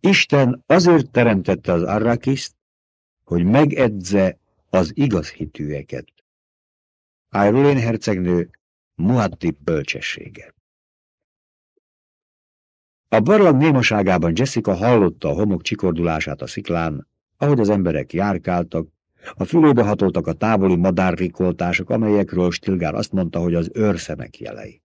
Isten azért teremtette az Arrakiszt, hogy megedze az igaz hitűeket. Airulén hercegnő Muad'Dib bölcsessége. A barlang némaságában Jessica hallotta a homok csikordulását a sziklán, ahogy az emberek járkáltak, a fülébe hatoltak a távoli madárrikoltások, amelyekről Stilgár azt mondta, hogy az őrszemek jelei.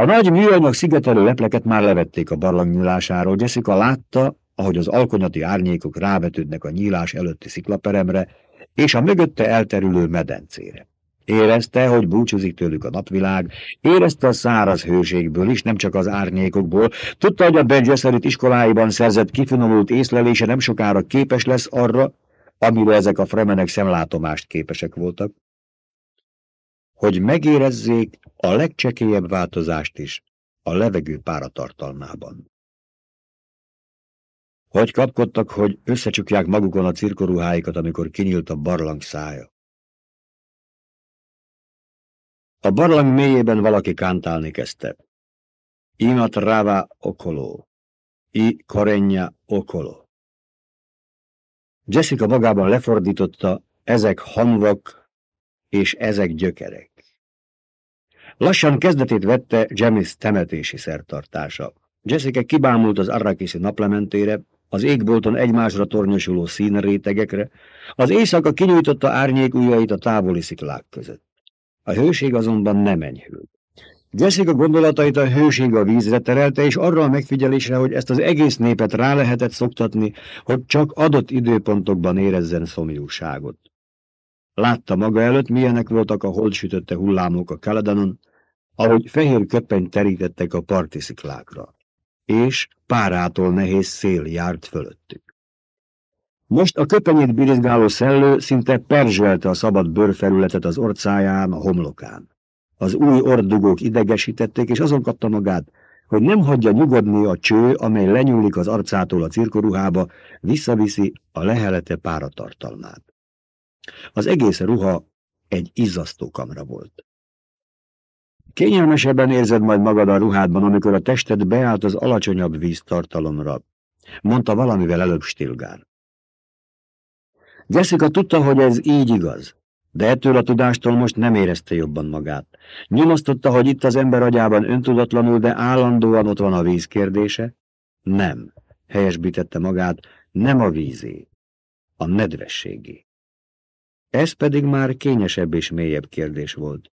A nagy műanyag szigetelő lepleket már levették a barlang nyílásáról. Jessica látta, ahogy az alkonyati árnyékok rávetődnek a nyílás előtti sziklaperemre és a mögötte elterülő medencére. Érezte, hogy búcsúzik tőlük a napvilág, érezte a száraz hőségből is, nem csak az árnyékokból. Tudta, hogy a Ben iskoláiban szerzett kifinomult észlelése nem sokára képes lesz arra, amire ezek a fremenek szemlátomást képesek voltak, hogy megérezzék a legcsekélyebb változást is a levegő páratartalmában. Hogy kapkodtak, hogy összecsukják magukon a cirkoruháikat, amikor kinyílt a barlang szája. A barlang mélyében valaki kántálni kezdte. Imat rava okolo. I korenya okolo. Jessica magában lefordította, ezek hamvak és ezek gyökerek. Lassan kezdetét vette Jamis temetési szertartása. Jessica kibámult az arrakiszi naplementére, az égbolton egymásra tornyosuló színrétegekre, az éjszaka kinyújtotta árnyék ujjait a távoli sziklák között. A hőség azonban nem enyhült. Jessica gondolatait a hőség a vízre terelte, és arra a megfigyelésre, hogy ezt az egész népet rá lehetett szoktatni, hogy csak adott időpontokban érezzen szomjúságot. Látta maga előtt, milyenek voltak a holdsütötte hullámok a Keledanon, ahogy fehér köpeny terítettek a partisziklákra, és párától nehéz szél járt fölöttük. Most a köpenyét birizgáló szellő szinte perzselte a szabad bőrfelületet az orcáján, a homlokán. Az új ordugók idegesítették, és azon kapta magát, hogy nem hagyja nyugodni a cső, amely lenyúlik az arcától a cirkoruhába, visszaviszi a lehelete páratartalmát. Az egész ruha egy izzasztó kamra volt. Kényelmesebben érzed majd magad a ruhádban, amikor a tested beállt az alacsonyabb víztartalomra, mondta valamivel előbb Stilgár. Jessica tudta, hogy ez így igaz, de ettől a tudástól most nem érezte jobban magát. Nyomasztotta, hogy itt az ember agyában öntudatlanul, de állandóan ott van a víz kérdése? Nem, helyesbítette magát, nem a vízé, a nedvességé. Ez pedig már kényesebb és mélyebb kérdés volt.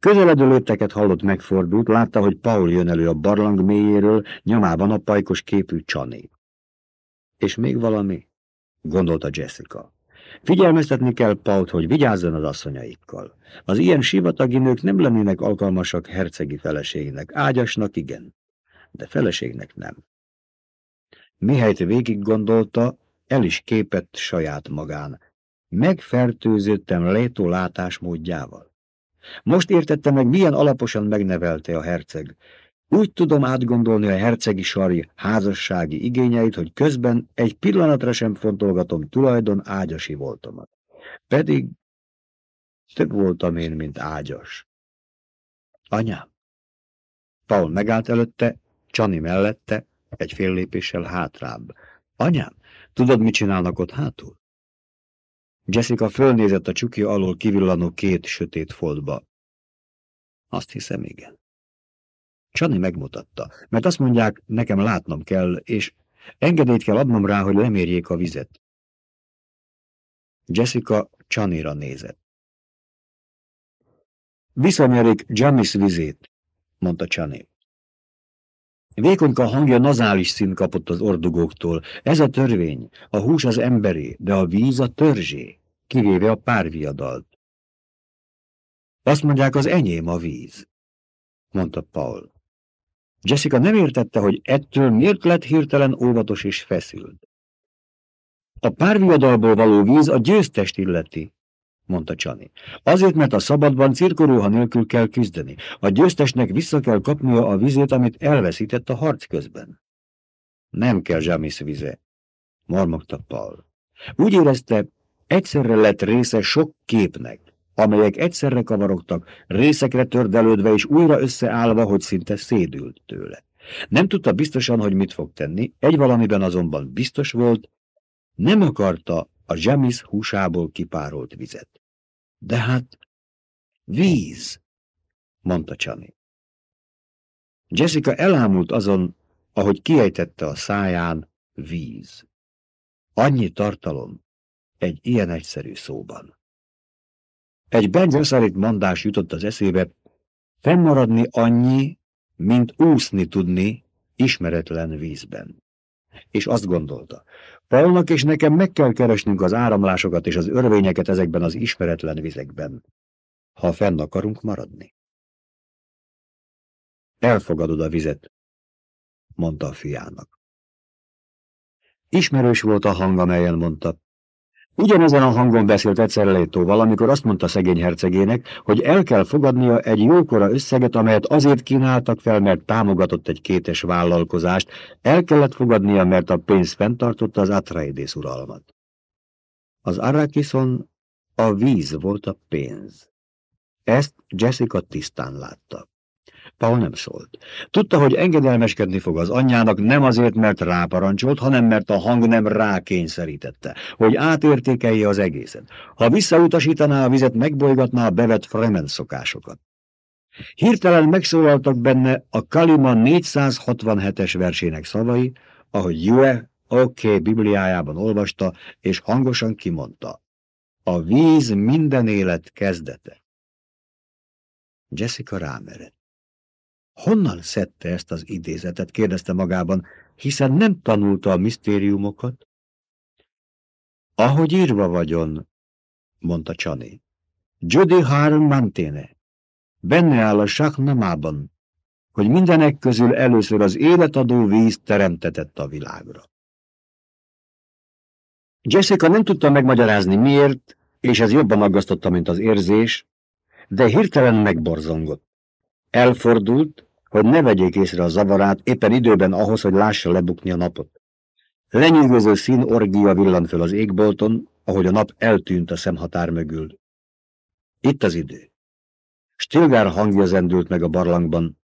Közeledő lépteket hallott megfordult, látta, hogy Paul jön elő a barlang mélyéről, nyomában a pajkos képű Csani. És még valami, gondolta Jessica. Figyelmeztetni kell Paut, hogy vigyázzon az asszonyaikkal. Az ilyen sivatagi nők nem lennének alkalmasak hercegi feleségnek, ágyasnak igen, de feleségnek nem. Mihelyt végig gondolta, el is képett saját magán. Megfertőzöttem Létó látásmódjával. Most értette meg, milyen alaposan megnevelte a herceg. Úgy tudom átgondolni a hercegi sarj házassági igényeit, hogy közben egy pillanatra sem fontolgatom tulajdon ágyasi voltomat. Pedig több voltam én, mint ágyas. Anyám! Paul megállt előtte, Csani mellette, egy fél lépéssel hátrább. Anyám, tudod, mit csinálnak ott hátul? Jessica fölnézett a csukja alól kivillanó két sötét foltba. Azt hiszem, igen. Csani megmutatta, mert azt mondják, nekem látnom kell, és engedélyt kell adnom rá, hogy lemérjék a vizet. Jessica Csanira nézett. Visszanyerik Jamis vizét, mondta Csani. Vékonyka hangja nazális szín kapott az ordugóktól. Ez a törvény, a hús az emberé, de a víz a törzsé, kivéve a párviadalt. Azt mondják, az enyém a víz, mondta Paul. Jessica nem értette, hogy ettől miért lett hirtelen óvatos és feszült. A párviadalból való víz a győztest illeti, mondta Csani. Azért, mert a szabadban cirkoróha nélkül kell küzdeni. A győztesnek vissza kell kapnia a vizét, amit elveszített a harc közben. Nem kell Jamis vize, mormogta Paul. Úgy érezte, egyszerre lett része sok képnek, amelyek egyszerre kavarogtak, részekre tördelődve és újra összeállva, hogy szinte szédült tőle. Nem tudta biztosan, hogy mit fog tenni, egy valamiben azonban biztos volt, nem akarta a zsemis húsából kipárolt vizet. De hát víz, mondta Csani. Jessica elámult azon, ahogy kiejtette a száján víz. Annyi tartalom egy ilyen egyszerű szóban. Egy Benzesarit mondás jutott az eszébe, fennmaradni annyi, mint úszni tudni ismeretlen vízben. És azt gondolta, Paulnak és nekem meg kell keresnünk az áramlásokat és az örvényeket ezekben az ismeretlen vizekben, ha fenn akarunk maradni. Elfogadod a vizet, mondta a fiának. Ismerős volt a hang, amelyen mondta. Ugyanezen a hangon beszélt egyszer Létóval, amikor azt mondta szegény hercegének, hogy el kell fogadnia egy jókora összeget, amelyet azért kínáltak fel, mert támogatott egy kétes vállalkozást, el kellett fogadnia, mert a pénz fenntartotta az Atreides uralmat. Az Arrakison a víz volt a pénz. Ezt Jessica tisztán látta. Paul nem szólt. Tudta, hogy engedelmeskedni fog az anyjának nem azért, mert ráparancsolt, hanem mert a hang nem rákényszerítette, hogy átértékelje az egészet. Ha visszautasítaná a vizet, megbolygatná a bevett Fremen szokásokat. Hirtelen megszólaltak benne a Kalima 467-es versének szavai, ahogy Jue OK Bibliájában olvasta, és hangosan kimondta. A víz minden élet kezdete. Jessica rámerett. Honnan szedte ezt az idézetet, kérdezte magában, hiszen nem tanulta a misztériumokat. Ahogy írva vagyon, mondta Csani. Judy Harm Mantene. Benne áll a saknamában, hogy mindenek közül először az életadó víz teremtetett a világra. Jessica nem tudta megmagyarázni miért, és ez jobban aggasztotta, mint az érzés, de hirtelen megborzongott. Elfordult, hogy ne vegyék észre a zavarát éppen időben ahhoz, hogy lássa lebukni a napot. Lenyűgöző színorgia villant föl az égbolton, ahogy a nap eltűnt a szemhatár mögül. Itt az idő. Stilgár hangja zendült meg a barlangban.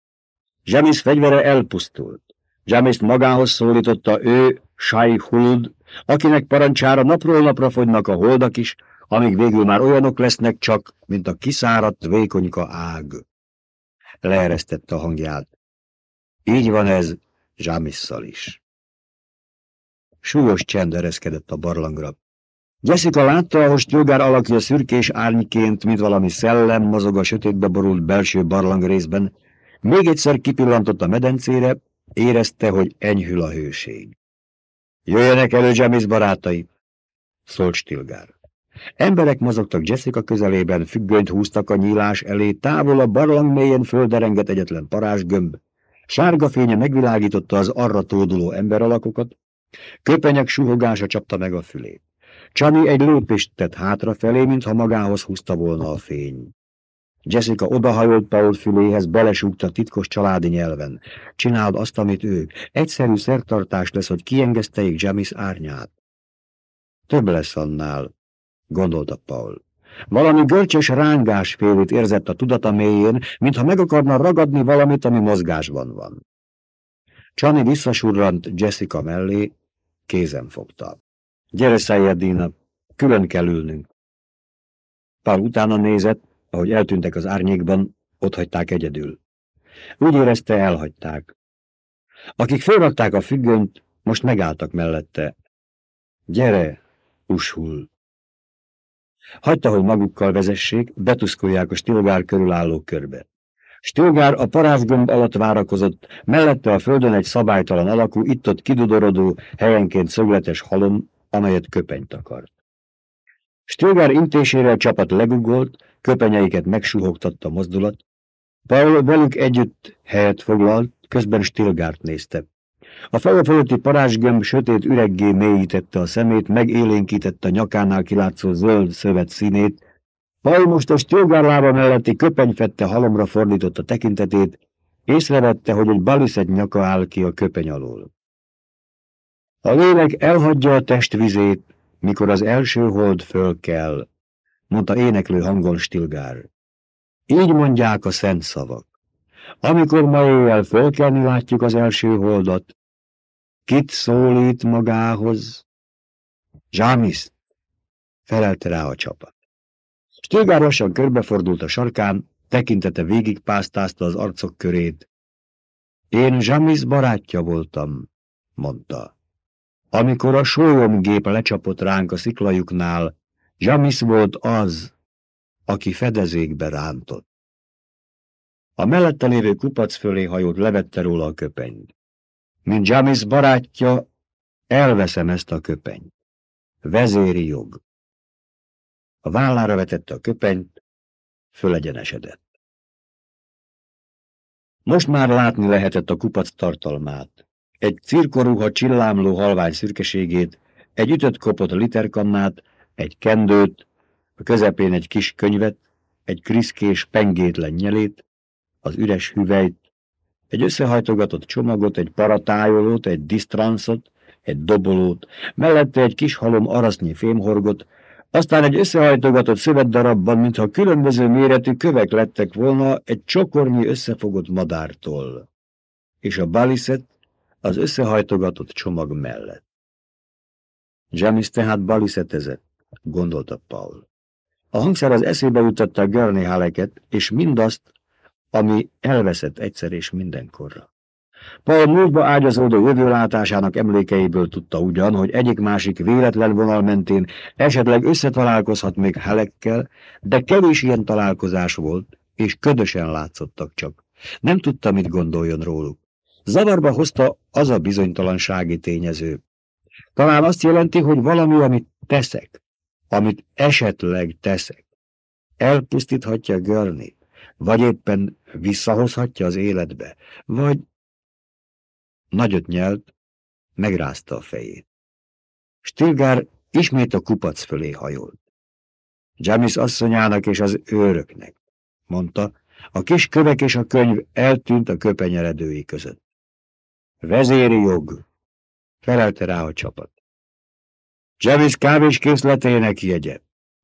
Jamis fegyvere elpusztult. Jamis magához szólította ő, Shai Huld, akinek parancsára napról napra fogynak a holdak is, amíg végül már olyanok lesznek csak, mint a kiszáradt vékonyka ág leeresztette a hangját. Így van ez Zsámisszal is. Súlyos csend ereszkedett a barlangra. Jessica látta, ahogy Stilgár alakja szürkés árnyként, mint valami szellem mozog a sötétbe borult belső barlang részben. Még egyszer kipillantott a medencére, érezte, hogy enyhül a hőség. Jöjjenek elő, Jamis barátai! szólt Stilgár. Emberek mozogtak Jessica közelében, függönyt húztak a nyílás elé, távol a barlang mélyen földerengett egyetlen parázsgömb. Sárga fénye megvilágította az arra tóduló emberalakokat, köpenyek suhogása csapta meg a fülét. Csani egy lépést tett hátrafelé, mintha magához húzta volna a fény. Jessica odahajolt Paul füléhez, belesúgta titkos családi nyelven. Csináld azt, amit ők. Egyszerű szertartás lesz, hogy kiengeszteljék Jamis árnyát. Több lesz annál, gondolta Paul. Valami görcsös rángás félét érzett a tudata mélyén, mintha meg akarna ragadni valamit, ami mozgásban van. Csani visszasurrant Jessica mellé, kézen fogta. Gyere, Szájerdína, külön kell ülnünk. Pál utána nézett, ahogy eltűntek az árnyékban, ott hagyták egyedül. Úgy érezte, elhagyták. Akik felrakták a függönyt, most megálltak mellette. Gyere, usul! Hagyta, hogy magukkal vezessék, betuszkolják a stilgár körül álló körbe. Stilgár a parázsgömb alatt várakozott, mellette a földön egy szabálytalan alakú, itt-ott kidudorodó, helyenként szögletes halom, amelyet köpenyt akart. Stilgár intésére a csapat legugolt, köpenyeiket megsuhogtatta mozdulat. Paul velük együtt helyet foglalt, közben Stilgárt nézte. A feje fölötti parázsgömb sötét üreggé mélyítette a szemét, megélénkítette a nyakánál kilátszó zöld szövet színét. Paj most a stilgárlába melletti köpenyfette halomra fordította tekintetét, észrevette, hogy egy baliszet nyaka áll ki a köpeny alól. A lélek elhagyja a testvizét, mikor az első hold föl kell, mondta éneklő hangon Stilgár. Így mondják a szent szavak. Amikor ma éjjel fölkelni látjuk az első holdat, kit szólít magához? Zsámiszt, felelte rá a csapat. Stilgár lassan körbefordult a sarkán, tekintete végigpásztázta az arcok körét. Én Zsámisz barátja voltam, mondta. Amikor a sólyomgép lecsapott ránk a sziklajuknál, Zsámisz volt az, aki fedezékbe rántott. A mellette lévő kupac fölé hajót levette róla a köpenyt. Mint Jamis barátja, elveszem ezt a köpenyt. Vezéri jog. A vállára vetette a köpenyt, fölegyenesedett. Most már látni lehetett a kupac tartalmát. Egy cirkoruha csillámló halvány szürkeségét, egy ütött kopott literkannát, egy kendőt, a közepén egy kis könyvet, egy kriszkés pengétlen nyelét, az üres hüvelyt, egy összehajtogatott csomagot, egy paratájolót, egy disztranszot, egy dobolót, mellette egy kis halom arasznyi fémhorgot, aztán egy összehajtogatott szövetdarabban, mintha különböző méretű kövek lettek volna egy csokornyi összefogott madártól, és a baliszet az összehajtogatott csomag mellett. Jamis tehát baliszetezett, gondolta Paul. A hangszer az eszébe jutotta a Gurney Haleket, és mindazt, ami elveszett egyszer és mindenkorra. Paul múltba ágyazódó jövőlátásának emlékeiből tudta ugyan, hogy egyik-másik véletlen vonal mentén esetleg összetalálkozhat még Halekkel, de kevés ilyen találkozás volt, és ködösen látszottak csak. Nem tudta, mit gondoljon róluk. Zavarba hozta az a bizonytalansági tényező. Talán azt jelenti, hogy valami, amit teszek, amit esetleg teszek, elpusztíthatja Görnit, vagy éppen visszahozhatja az életbe, vagy... Nagyot nyelt, megrázta a fejét. Stilgár ismét a kupac fölé hajolt. Jamis asszonyának és az őröknek, mondta, a kis kövek és a könyv eltűnt a köpenyeredői között. Vezéri jog, felelte rá a csapat. Javis kávéskészletének jegye,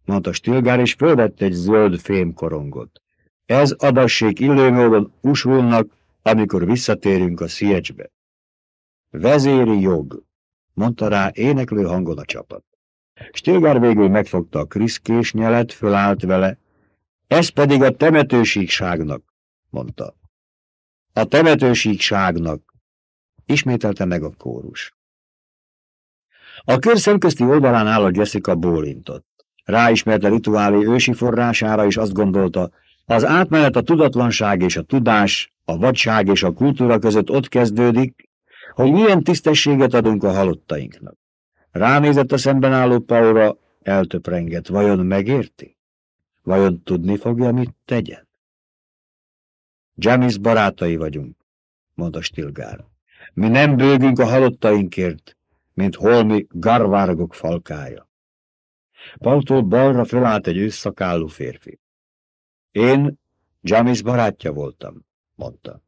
mondta Stilgár, és fölvett egy zöld fémkorongot. Ez adassék illőmódon usulnak, amikor visszatérünk a Sziecsbe. Vezéri jog, mondta rá éneklő hangon a csapat. Stilgár végül megfogta a kriszkés nyelet, fölállt vele. Ez pedig a temetősíkságnak, mondta. A temetősíkságnak, ismételte meg a kórus. A kör szemközti oldalán álló Jessica bólintott. Ráismert a rituálé ősi forrására, és azt gondolta, az átmenet a tudatlanság és a tudás, a vadság és a kultúra között ott kezdődik, hogy milyen tisztességet adunk a halottainknak. Ránézett a szemben álló Paula, eltöprengett. Vajon megérti? Vajon tudni fogja, mit tegyen? Jamis barátai vagyunk, mondta Stilgár. Mi nem bőgünk a halottainkért, mint holmi garvárgok falkája. Pautól balra felállt egy ősszakállú férfi. Én Jamis barátja voltam, mondta.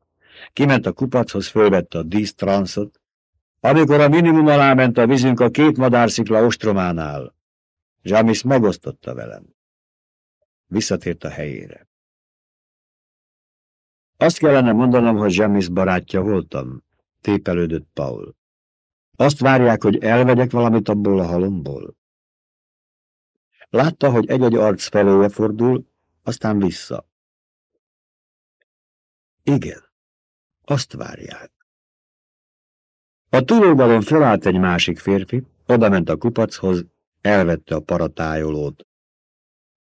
Kiment a kupachoz, fölvette a dísztranszot. Amikor a minimum alá ment a vízünk a két madárszikla ostrománál, Jamis megosztotta velem. Visszatért a helyére. Azt kellene mondanom, hogy Jamis barátja voltam, tépelődött Paul. Azt várják, hogy elvegyek valamit abból a halomból. Látta, hogy egy-egy arc felőle fordul, aztán vissza. Igen, azt várják. A túloldalon felállt egy másik férfi, odament a kupachoz, elvette a paratájolót.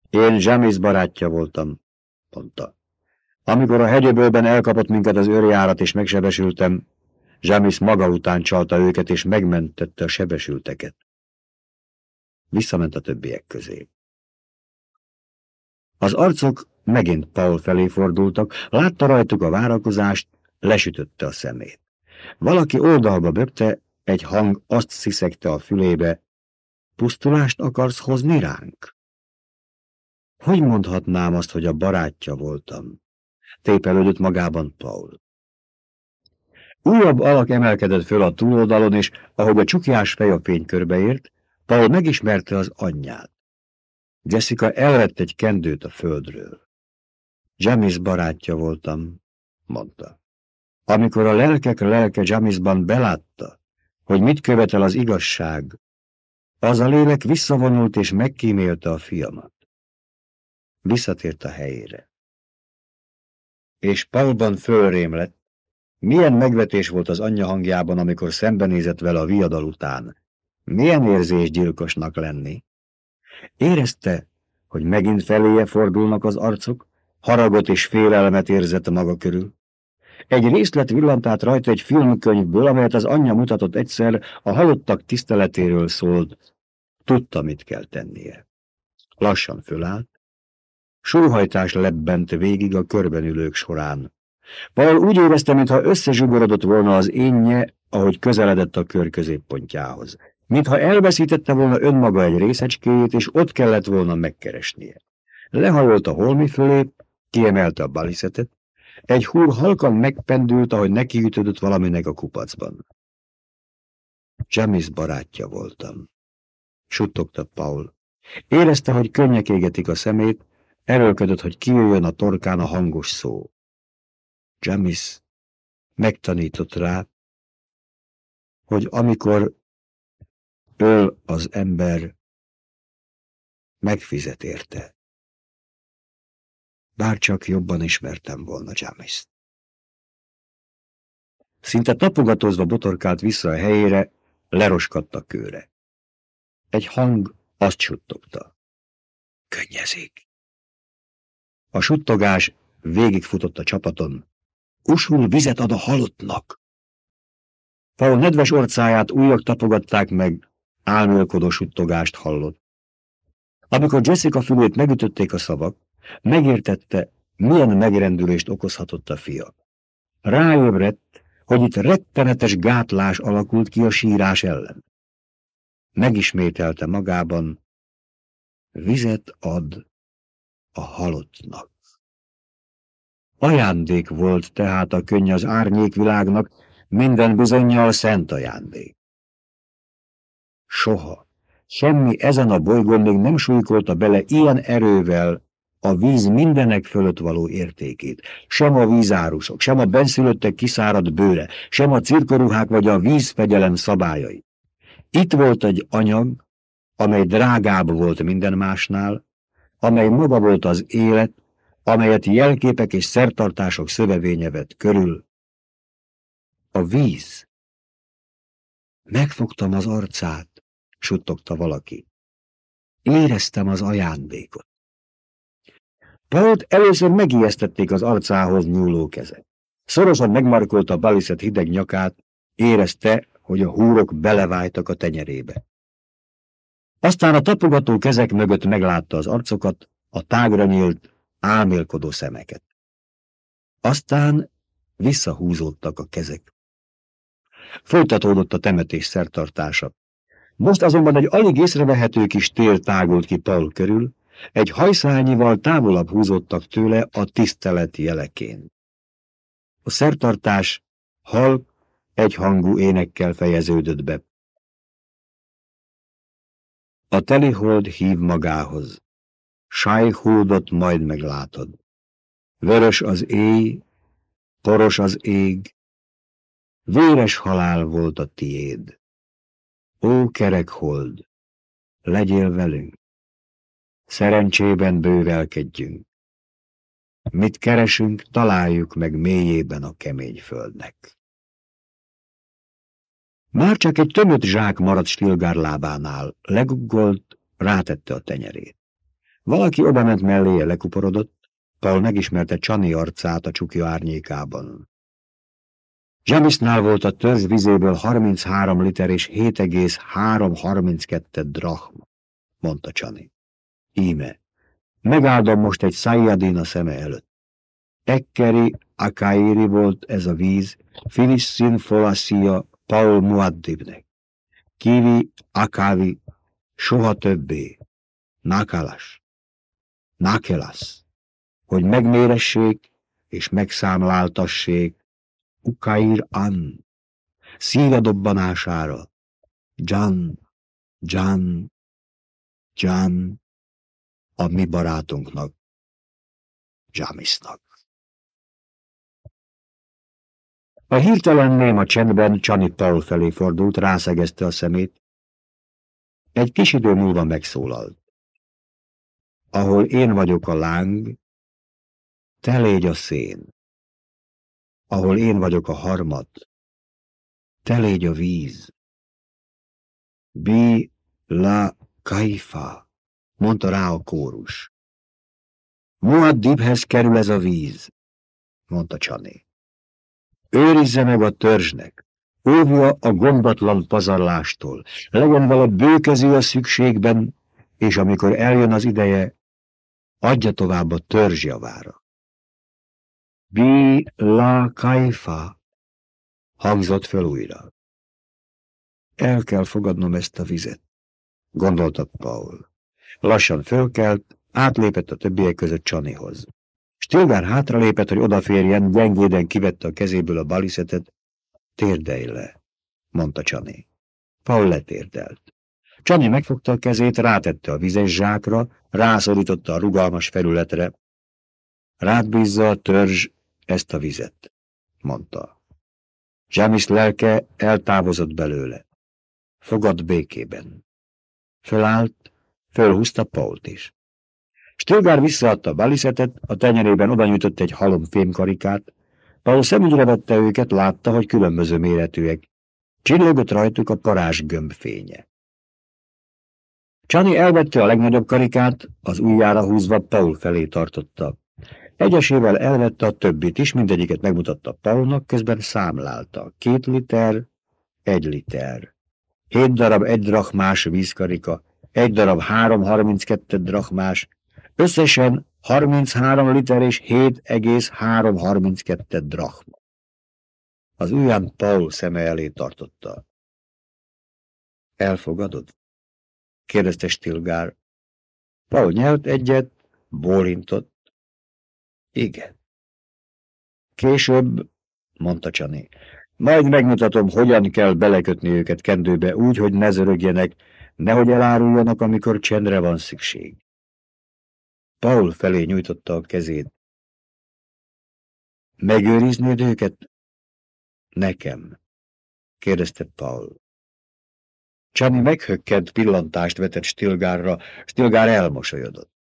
Én Zsamis barátja voltam, mondta. Amikor a hegyöbölben elkapott minket az őrjárat és megsebesültem, Zsamis maga után csalta őket és megmentette a sebesülteket. Visszament a többiek közé. Az arcok megint Paul felé fordultak, látta rajtuk a várakozást, lesütötte a szemét. Valaki oldalba bökte, egy hang azt sziszegte a fülébe, pusztulást akarsz hozni ránk? Hogy mondhatnám azt, hogy a barátja voltam? Tépelődött magában Paul. Újabb alak emelkedett föl a túloldalon, és ahogy a csukjás fej a fénykörbe ért, Paul megismerte az anyját. Jessica elvett egy kendőt a földről. Jamis barátja voltam, mondta. Amikor a lelkek lelke Jamisban belátta, hogy mit követel az igazság, az a lélek visszavonult és megkímélte a fiamat. Visszatért a helyére. És Paulban fölrém lett, milyen megvetés volt az anyja hangjában, amikor szembenézett vele a viadal után. Milyen érzés gyilkosnak lenni. Érezte, hogy megint feléje fordulnak az arcok, haragot és félelmet érzett maga körül. Egy részlet villant át rajta egy filmkönyvből, amelyet az anyja mutatott egyszer, a halottak tiszteletéről szólt. Tudta, mit kell tennie. Lassan fölállt. Sóhajtás lebbent végig a körbenülők során. Paul úgy érezte, mintha összezsugorodott volna az énje, ahogy közeledett a kör középpontjához. Mintha elveszítette volna önmaga egy részecskéjét, és ott kellett volna megkeresnie. Lehajolt a holmi fölé, kiemelte a baliszetet, egy húr halkan megpendült, ahogy nekiütődött valaminek a kupacban. Jamis barátja voltam. Suttogta Paul. Érezte, hogy könnyek égetik a szemét, erőlködött, hogy kijöjjön a torkán a hangos szó. Jamis megtanított rá, hogy amikor öl az ember, megfizet érte. Bár csak jobban ismertem volna Jamis-t. Szinte tapogatózva botorkált vissza a helyére, leroskadt a kőre. Egy hang azt suttogta. Könnyezik. A suttogás végigfutott a csapaton, Usul vizet ad a halottnak. Paul nedves orcáját újak tapogatták meg, álmélkodó suttogást hallott. Amikor Jessica fülét megütötték a szavak, megértette, milyen megrendülést okozhatott a fia. Ráébredt, hogy itt rettenetes gátlás alakult ki a sírás ellen. Megismételte magában, vizet ad a halottnak. Ajándék volt tehát a könny az árnyékvilágnak, minden bizonyal szent ajándék. Soha, semmi ezen a bolygón még nem súlykolta bele ilyen erővel a víz mindenek fölött való értékét. Sem a vízárusok, sem a benszülöttek kiszáradt bőre, sem a cirkoruhák vagy a vízfegyelem szabályai. Itt volt egy anyag, amely drágább volt minden másnál, amely maga volt az élet, amelyet jelképek és szertartások szövevénye vett körül. A víz. Megfogtam az arcát, suttogta valaki. Éreztem az ajándékot. Pault először megijesztették az arcához nyúló kezek. Szorosan megmarkolta Baliszet hideg nyakát, érezte, hogy a húrok belevájtak a tenyerébe. Aztán a tapogató kezek mögött meglátta az arcokat, a tágra nyílt, álmélkodó szemeket. Aztán visszahúzódtak a kezek. Folytatódott a temetés szertartása. Most azonban egy alig észrevehető kis tél tágult ki Paul körül, egy hajszányival távolabb húzottak tőle a tisztelet jelekén. A szertartás halk, egyhangú énekkel fejeződött be. A telihold hív magához. Sájhódot majd meglátod. Vörös az éj, poros az ég, véres halál volt a tiéd. Ó, kerek hold, legyél velünk, szerencsében bővelkedjünk. Mit keresünk, találjuk meg mélyében a kemény földnek. Már csak egy tömött zsák maradt Stilgár lábánál, leguggolt, rátette a tenyerét. Valaki ment melléje lekuporodott, Paul megismerte Csani arcát a csukja árnyékában. Jamisnál volt a törzs vizéből 33 liter és 7,332 drachm, mondta Csani. Íme, megáldom most egy a szeme előtt. Ekkeri, Akairi volt ez a víz, Filissin Folassia Paul Muaddibnek. Kivi, Akavi, soha többé. Nakalas. Nákelasz, hogy megméressék és megszámláltassék Ukair An, szíve dobbanására, Jan, Jan, Jan, a mi barátunknak, Jamisnak. A hirtelen néma csendben Csani Paul felé fordult, rászegezte a szemét. Egy kis idő múlva megszólalt. Ahol én vagyok a láng, te légy a szén. Ahol én vagyok a harmat, te légy a víz. Bi la kaifa, mondta rá a kórus. Muaddibhez kerül ez a víz, mondta Csani. Őrizze meg a törzsnek, óvja a gondatlan pazarlástól, legyen vele bőkező a szükségben, és amikor eljön az ideje, adja tovább a törzs javára. Bi la kaifa, hangzott föl újra. El kell fogadnom ezt a vizet, gondolta Paul. Lassan fölkelt, átlépett a többiek között Csanihoz. Stilgár hátralépett, hogy odaférjen, gyengéden kivette a kezéből a baliszetet. Térdelj le, mondta Csani. Paul letérdelt. Csani megfogta a kezét, rátette a vizes zsákra, rászorította a rugalmas felületre. Rád bízza a törzs ezt a vizet, mondta. Jamis lelke eltávozott belőle. Fogad békében. Fölállt, fölhúzta Pault is. Stilgár visszaadta a baliszetet, a tenyerében odanyújtott egy halom fémkarikát. Paul szemügyre vette őket, látta, hogy különböző méretűek. Csillogott rajtuk a parázs gömbfénye. Csani elvette a legnagyobb karikát, az ujjára húzva Paul felé tartotta. Egyesével elvette a többit is, mindegyiket megmutatta Paulnak, közben számlálta. Két liter, egy liter. Hét darab egy drachmás vízkarika, egy darab három harminckettő drachmás, összesen 33 liter és 7,332 drachma. Az ujján Paul szeme elé tartotta. Elfogadod? kérdezte Stilgár. Paul nyelt egyet, bólintott. Igen. Később, mondta Csani, majd megmutatom, hogyan kell belekötni őket kendőbe úgy, hogy ne zörögjenek, nehogy eláruljanak, amikor csendre van szükség. Paul felé nyújtotta a kezét. Megőriznéd őket? Nekem, kérdezte Paul. Csani meghökkent pillantást vetett Stilgárra, Stilgár elmosolyodott.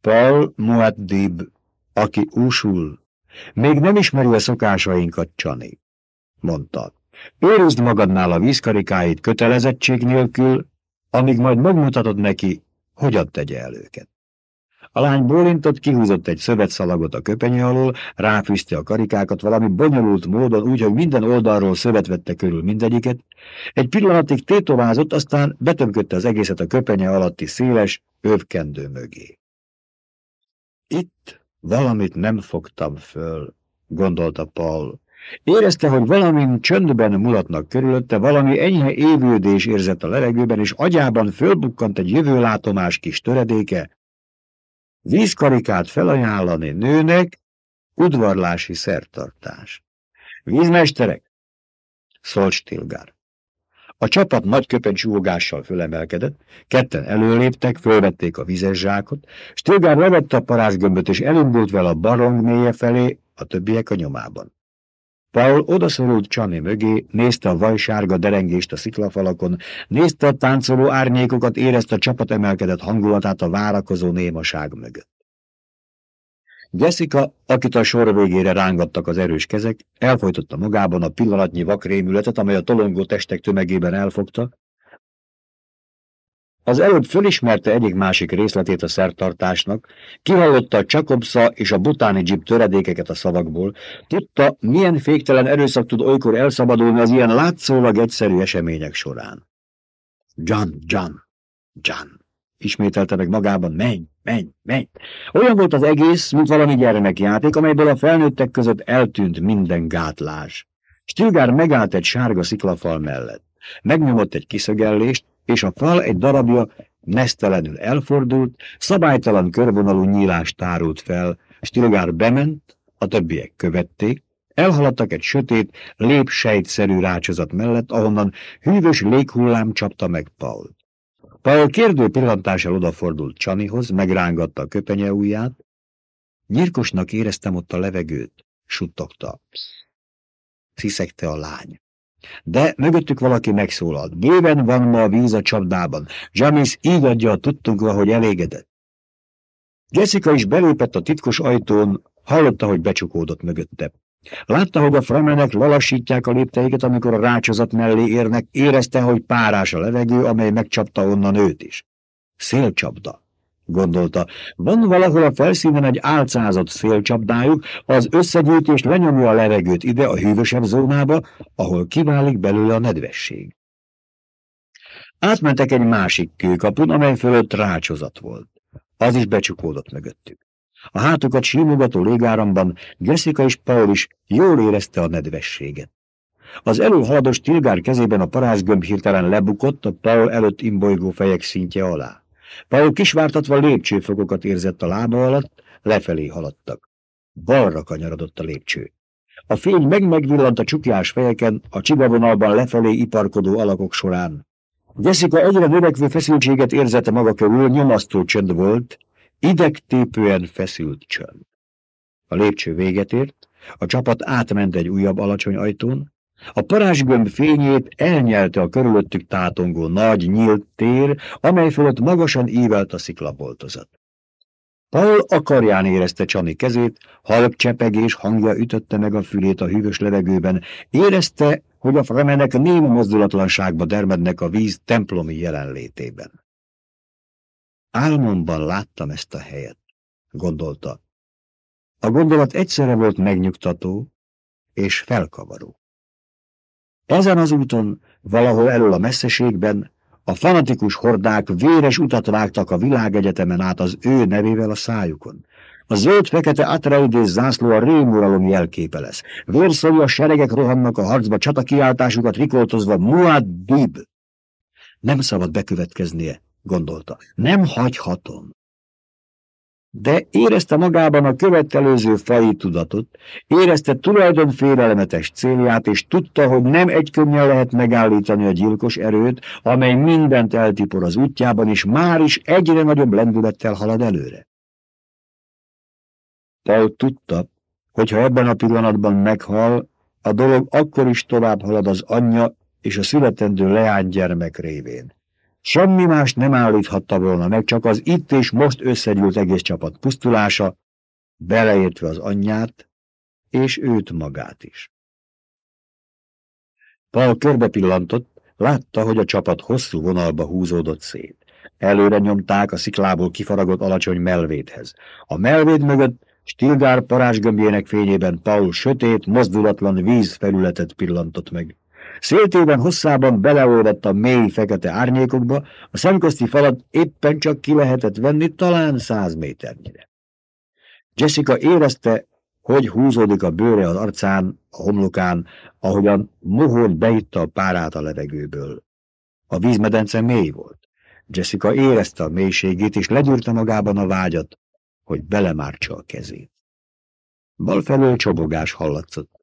Paul Muaddib, aki úsul, még nem ismeri a szokásainkat, Csani, mondta. Őrizd magadnál a vízkarikáit kötelezettség nélkül, amíg majd megmutatod neki, hogyan tegye el őket. A lány bólintott, kihúzott egy szövetszalagot a köpenyő alól, ráfűzte a karikákat valami bonyolult módon, úgy, hogy minden oldalról szövet vette körül mindegyiket. Egy pillanatig tétovázott, aztán betömködte az egészet a köpenye alatti széles, övkendő mögé. Itt valamit nem fogtam föl, gondolta Paul. Érezte, hogy valamin csöndben mulatnak körülötte, valami enyhe évődés érzett a levegőben, és agyában fölbukkant egy jövőlátomás kis töredéke, Vízkarikát felajánlani nőnek, udvarlási szertartás. Vízmesterek! Szólt Stilgár. A csapat nagy köpencsúgással fölemelkedett, ketten előléptek, fölvették a vizes zsákot, Stilgár levette a parázsgömböt és elindult vele a barong mélye felé, a többiek a nyomában. Paul odaszorult Csani mögé, nézte a vajsárga derengést a sziklafalakon, nézte a táncoló árnyékokat, érezte a csapat emelkedett hangulatát a várakozó némaság mögött. Jessica, akit a sor végére rángattak az erős kezek, elfolytotta magában a pillanatnyi vakrémületet, amely a tolongó testek tömegében elfogta, az előbb fölismerte egyik-másik részletét a szertartásnak, kihallotta a Csakobsza és a butáni dzsip töredékeket a szavakból, tudta, milyen féktelen erőszak tud olykor elszabadulni az ilyen látszólag egyszerű események során. John, John, John, ismételte meg magában, menj, menj, menj. Olyan volt az egész, mint valami gyermekjáték, amelyből a felnőttek között eltűnt minden gátlás. Stilgár megállt egy sárga sziklafal mellett. Megnyomott egy kiszögellést, és a fal egy darabja nesztelenül elfordult, szabálytalan körvonalú nyílást tárult fel, Stilgár bement, a többiek követték, elhaladtak egy sötét, lépsejtszerű rácsozat mellett, ahonnan hűvös léghullám csapta meg Paul. Paul kérdő pillantással odafordult Csanihoz, megrángatta a köpenye ujját. Nyírkosnak éreztem ott a levegőt, suttogta. sziszegte a lány. De mögöttük valaki megszólalt. Bőven van ma a víz a csapdában. Jamis így adja a tudtunkra, hogy elégedett. Jessica is belépett a titkos ajtón, hallotta, hogy becsukódott mögötte. Látta, hogy a framenek lalassítják a lépteiket, amikor a rácsozat mellé érnek, érezte, hogy párás a levegő, amely megcsapta onnan őt is. Szélcsapda, gondolta. Van valahol a felszínen egy álcázott szélcsapdájuk, az összegyűjtés lenyomja a levegőt ide a hűvösebb zónába, ahol kiválik belőle a nedvesség. Átmentek egy másik kőkapun, amely fölött rácsozat volt. Az is becsukódott mögöttük. A hátukat simogató légáramban Jessica és Paul is jól érezte a nedvességet. Az előhaladó stilgár kezében a parázsgömb hirtelen lebukott a Paul előtt imbolygó fejek szintje alá. Paul kisvártatva lépcsőfokokat érzett a lába alatt, lefelé haladtak. Balra kanyarodott a lépcső. A fény meg-megvillant a csukjás fejeken, a csibavonalban lefelé iparkodó alakok során. Jessica egyre növekvő feszültséget érzette maga körül, nyomasztó csönd volt, idegtépően feszült csönd. A lépcső véget ért, a csapat átment egy újabb alacsony ajtón, a parázsgömb fényét elnyelte a körülöttük tátongó nagy, nyílt tér, amely fölött magasan ívelt a sziklaboltozat. Paul akarján érezte Csani kezét, halk csepegés hangja ütötte meg a fülét a hűvös levegőben, érezte, hogy a fremenek néma mozdulatlanságba dermednek a víz templomi jelenlétében. Álmomban láttam ezt a helyet, gondolta. A gondolat egyszerre volt megnyugtató és felkavaró. Ezen az úton, valahol elől a messzeségben, a fanatikus hordák véres utat vágtak a világegyetemen át az ő nevével a szájukon. A zöld-fekete Atreides zászló a rémuralom jelképe lesz. Vérszolja seregek rohannak a harcba, csatakiáltásukat rikoltozva Muad Dib. Nem szabad bekövetkeznie, gondolta. Nem hagyhatom. De érezte magában a követelőző fai tudatot, érezte tulajdon félelmetes célját, és tudta, hogy nem egy könnyen lehet megállítani a gyilkos erőt, amely mindent eltipor az útjában, és már is egyre nagyobb lendülettel halad előre. Paul tudta, hogy ha ebben a pillanatban meghal, a dolog akkor is tovább halad az anyja és a születendő leánygyermek révén. Semmi más nem állíthatta volna meg, csak az itt és most összegyűlt egész csapat pusztulása, beleértve az anyját, és őt magát is. Paul körbe pillantott, látta, hogy a csapat hosszú vonalba húzódott szét. Előre nyomták a sziklából kifaragott alacsony melvédhez. A melvéd mögött Stilgár parázsgömbjének fényében Paul sötét, mozdulatlan vízfelületet pillantott meg. Széltében hosszában beleolvadt a mély fekete árnyékokba, a szemközti falat éppen csak ki lehetett venni talán száz méternyire. Jessica érezte, hogy húzódik a bőre az arcán, a homlokán, ahogyan mohort beitta a párát a levegőből. A vízmedence mély volt. Jessica érezte a mélységét, és legyűrte magában a vágyat, hogy belemártsa a kezét. Bal felől csobogás hallatszott.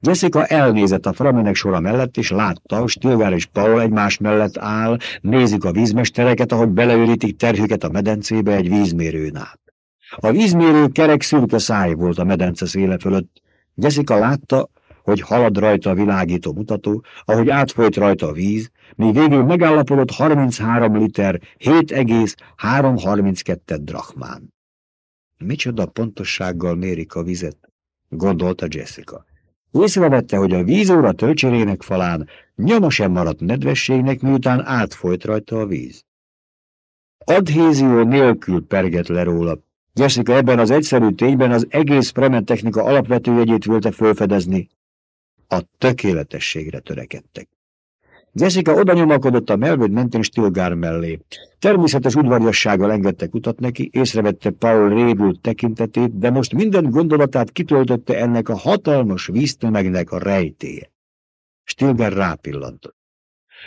Jessica elnézett a framenek sora mellett, és látta, hogy Stilgár és Paul egymás mellett áll, nézik a vízmestereket, ahogy beleörítik terhüket a medencébe egy vízmérőn át. A vízmérő kerek szürke száj volt a medence széle fölött. Jessica látta, hogy halad rajta a világító mutató, ahogy átfolyt rajta a víz, míg végül megállapodott 33 liter 7,332 drachmán. Micsoda pontossággal mérik a vizet, gondolta Jessica. Észrevette, hogy a vízóra tölcsérének falán nyoma sem maradt nedvességnek, miután átfolyt rajta a víz. Adhézió nélkül pergett le róla. Jessica ebben az egyszerű tényben az egész technika alapvető jegyét völte fölfedezni. A tökéletességre törekedtek. Jessica oda nyomakodott a melvőd mentén Stilgár mellé. Természetes udvariassággal engedtek utat neki, észrevette Paul révült tekintetét, de most minden gondolatát kitöltötte ennek a hatalmas víztömegnek a rejtéje. Stilgár rápillantott.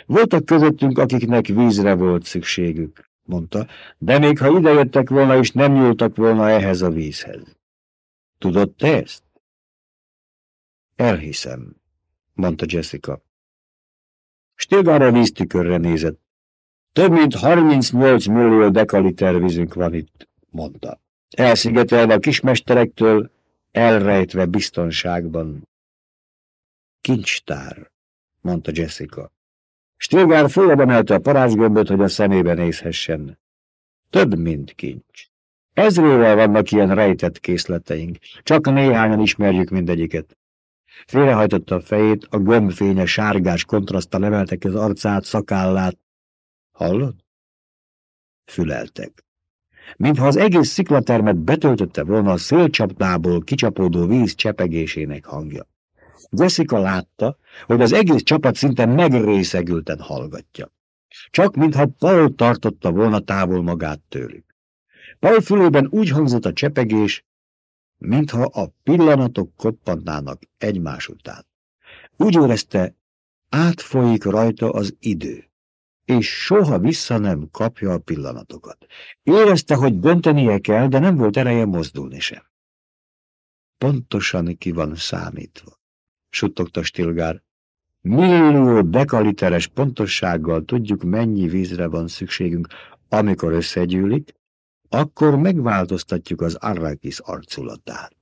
Voltak közöttünk, akiknek vízre volt szükségük, mondta, de még ha idejöttek volna és nem nyúltak volna ehhez a vízhez. Tudod te ezt? Elhiszem, mondta Jessica. Stilgára víztükörre nézett. Több mint 38 millió dekaliter vízünk van itt, mondta. Elszigetelve a kismesterektől, elrejtve biztonságban. Kincstár, mondta Jessica. Stilgár följebb emelte a parázsgömböt, hogy a szemébe nézhessen. Több, mint kincs. Ezrével vannak ilyen rejtett készleteink, csak néhányan ismerjük mindegyiket. Félrehajtotta a fejét, a gömbfénye sárgás kontraszttal emeltek az arcát, szakállát. Hallod? Füleltek. Mintha az egész sziklatermet betöltötte volna a szélcsapdából kicsapódó víz csepegésének hangja. Jessica látta, hogy az egész csapat szinte megrészegülten hallgatja. Csak mintha Paul tartotta volna távol magát tőlük. Paul fülében úgy hangzott a csepegés, mintha a pillanatok koppannának egymás után. Úgy érezte, átfolyik rajta az idő, és soha vissza nem kapja a pillanatokat. Érezte, hogy döntenie kell, de nem volt ereje mozdulni sem. Pontosan ki van számítva, suttogta Stilgár. Millió dekaliteres pontossággal tudjuk, mennyi vízre van szükségünk, amikor összegyűlik, akkor megváltoztatjuk az Arrakis arculatát.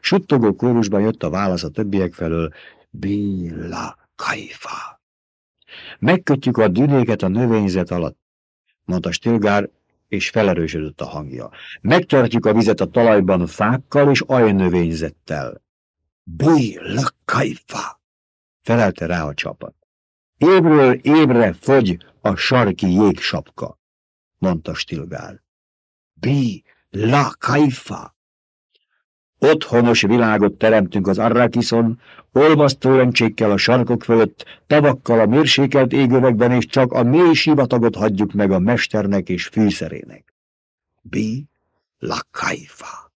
Suttogó kórusban jött a válasz a többiek felől, Béla Kaifa. Megkötjük a dünéket a növényzet alatt, mondta Stilgár, és felerősödött a hangja. Megtartjuk a vizet a talajban fákkal és ajnövényzettel. Béla Kaifa, felelte rá a csapat. Évről évre fogy a sarki jégsapka mondta Stilgár. Bi, la kaifa! Otthonos világot teremtünk az Arrakison, olvasztó lencsékkel a sarkok fölött, tavakkal a mérsékelt égövekben, és csak a mély sivatagot hagyjuk meg a mesternek és fűszerének. Bi, la kaifa!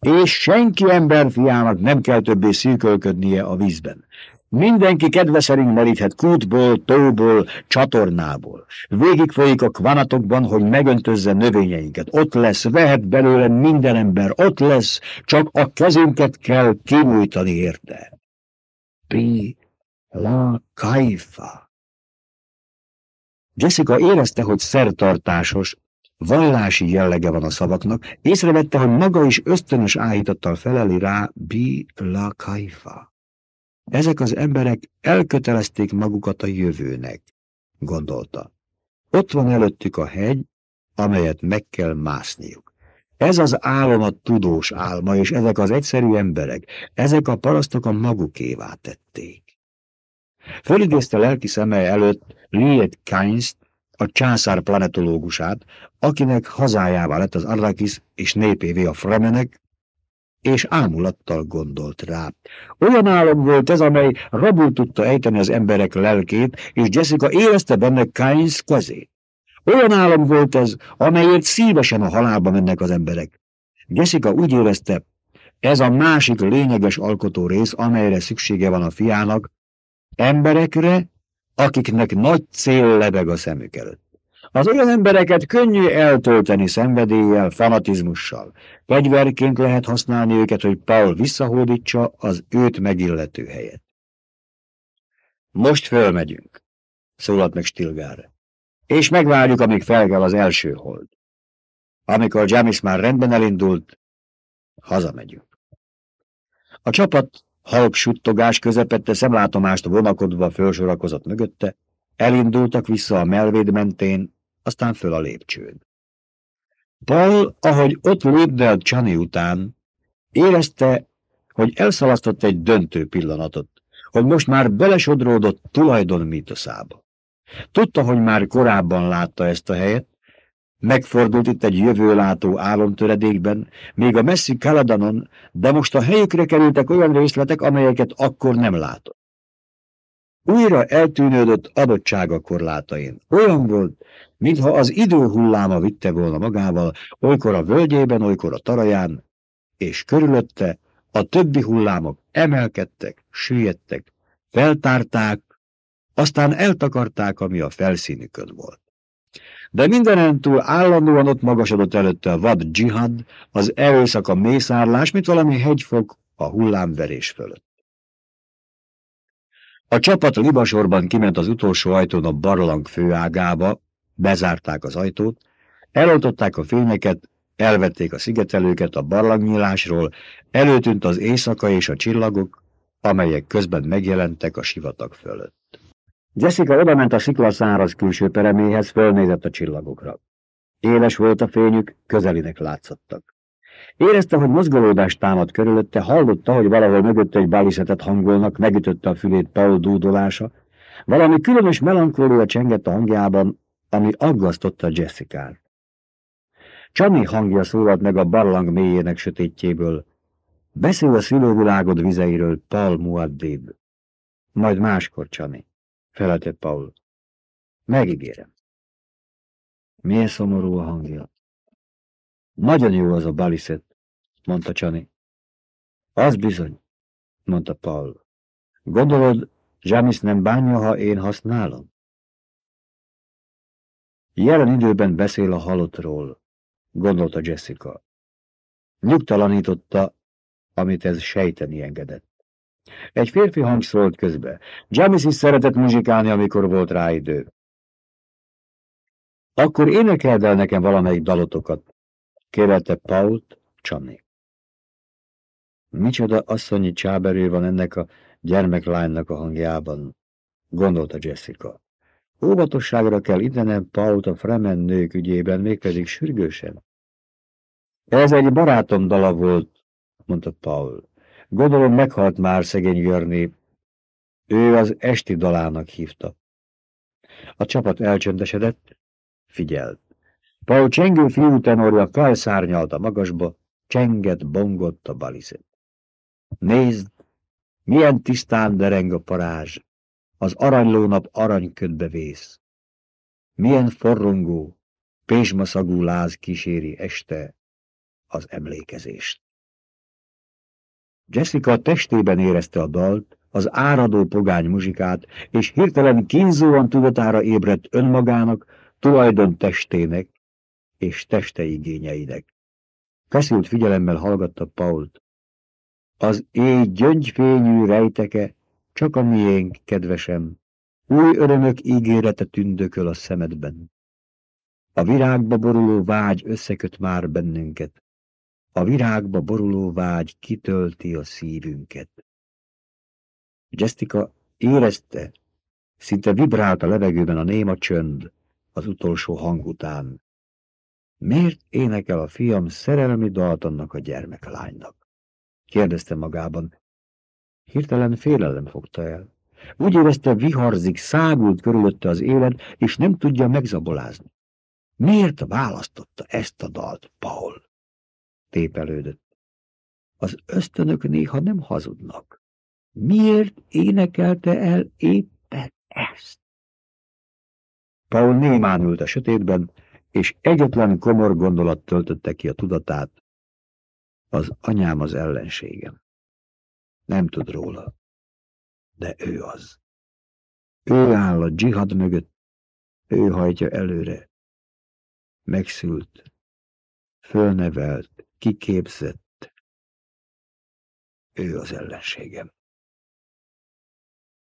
És senki emberfiának nem kell többé szűkölködnie a vízben. Mindenki kedve szerint meríthet kútból, tóból, csatornából. Végig folyik a kvanatokban, hogy megöntözze növényeinket. Ott lesz, vehet belőle minden ember, ott lesz, csak a kezünket kell kinyújtani érte. Pi la kaifa. Jessica érezte, hogy szertartásos, vallási jellege van a szavaknak, észrevette, hogy maga is ösztönös áhítattal feleli rá Bi la kaifa. Ezek az emberek elkötelezték magukat a jövőnek, gondolta. Ott van előttük a hegy, amelyet meg kell mászniuk. Ez az álom a tudós álma, és ezek az egyszerű emberek, ezek a parasztok a magukévá tették. Fölidézte lelki szeme előtt Liet Kainst, a császár planetológusát, akinek hazájává lett az Arrakis és népévé a Fremenek, és ámulattal gondolt rá. Olyan álom volt ez, amely rabul tudta ejteni az emberek lelkét, és Jessica érezte benne Kainz kezét. Olyan álom volt ez, amelyért szívesen a halálba mennek az emberek. Jessica úgy érezte, ez a másik lényeges alkotó rész, amelyre szüksége van a fiának, emberekre, akiknek nagy cél lebeg a szemük előtt. Az olyan embereket könnyű eltölteni szenvedéllyel, fanatizmussal. Fegyverként lehet használni őket, hogy Paul visszahódítsa az őt megillető helyet. Most fölmegyünk, szólalt meg Stilgár, és megvárjuk, amíg felkel az első hold. Amikor Jamis már rendben elindult, hazamegyünk. A csapat halk suttogás közepette szemlátomást vonakodva fölsorakozott mögötte, elindultak vissza a melvéd mentén, aztán föl a lépcsőn. Paul, ahogy ott lépdelt Csani után, érezte, hogy elszalasztott egy döntő pillanatot, hogy most már belesodródott tulajdon mítoszába. Tudta, hogy már korábban látta ezt a helyet, megfordult itt egy jövőlátó álomtöredékben, még a messzi Kaladanon, de most a helyükre kerültek olyan részletek, amelyeket akkor nem látott. Újra eltűnődött adottsága korlátain. Olyan volt, mintha az idő hulláma vitte volna magával, olykor a völgyében, olykor a taraján, és körülötte a többi hullámok emelkedtek, süllyedtek, feltárták, aztán eltakarták, ami a felszínükön volt. De mindenen túl állandóan ott magasodott előtte a vad dzsihad, az erőszak a mészárlás, mint valami hegyfok a hullámverés fölött. A csapat libasorban kiment az utolsó ajtón a barlang főágába, bezárták az ajtót, eloltották a fényeket, elvették a szigetelőket a barlangnyílásról, előtűnt az éjszaka és a csillagok, amelyek közben megjelentek a sivatag fölött. Jessica odament a szikla száraz külső pereméhez, fölnézett a csillagokra. Éles volt a fényük, közelinek látszottak. Érezte, hogy mozgolódást támad körülötte, hallotta, hogy valahol mögött egy baliszetet hangolnak, megütötte a fülét Paul dúdolása. Valami különös melankólia csengett a hangjában, ami aggasztotta Jessica-t. Csani hangja szólalt meg a barlang mélyének sötétjéből. Beszél a szülővilágod vizeiről, Paul Muaddib. Majd máskor, Csani, felelte Paul. Megígérem. Milyen szomorú a hangja. Nagyon jó az a baliszet, mondta Csani. Az bizony, mondta Paul. Gondolod, Jamis nem bánja, ha én használom? Jelen időben beszél a halottról, gondolta Jessica. Nyugtalanította, amit ez sejteni engedett. Egy férfi hang szólt közbe. Jamis is szeretett muzsikálni, amikor volt rá idő. Akkor énekeld el nekem valamelyik dalotokat, kérette Pault Csani. Micsoda asszonyi csáberő van ennek a gyermeklánynak a hangjában, gondolta Jessica. Óvatosságra kell idenem Pault a Fremen nők ügyében, mégpedig sürgősen. Ez egy barátom dala volt, mondta Paul. Gondolom meghalt már szegény Jörni. Ő az esti dalának hívta. A csapat elcsöndesedett, figyelt. Paul csengő fiú tenorja felszárnyalt a magasba, csenget, bongott a baliszet. Nézd, milyen tisztán dereng a parázs, az aranylónap aranyködbe vész. Milyen forrongó, pésmaszagú láz kíséri este az emlékezést. Jessica testében érezte a dalt, az áradó pogány muzsikát, és hirtelen kínzóan tudatára ébredt önmagának, tulajdon testének és teste igényeinek. Feszült figyelemmel hallgatta Pault. Az éj gyöngyfényű rejteke csak a miénk, kedvesem. Új örömök ígérete tündököl a szemedben. A virágba boruló vágy összeköt már bennünket. A virágba boruló vágy kitölti a szívünket. Jessica érezte, szinte vibrált a levegőben a néma csönd az utolsó hang után. Miért énekel a fiam szerelmi dalt annak a gyermeklánynak? kérdezte magában. Hirtelen félelem fogta el. Úgy érezte, viharzik, szágult körülötte az élet, és nem tudja megzabolázni. Miért választotta ezt a dalt, Paul? Tépelődött. Az ösztönök néha nem hazudnak. Miért énekelte el éppen ezt? Paul némán ült a sötétben, és egyetlen komor gondolat töltötte ki a tudatát. Az anyám az ellenségem. Nem tud róla, de ő az. Ő áll a dzsihad mögött, ő hajtja előre. Megszült, fölnevelt, kiképzett. Ő az ellenségem.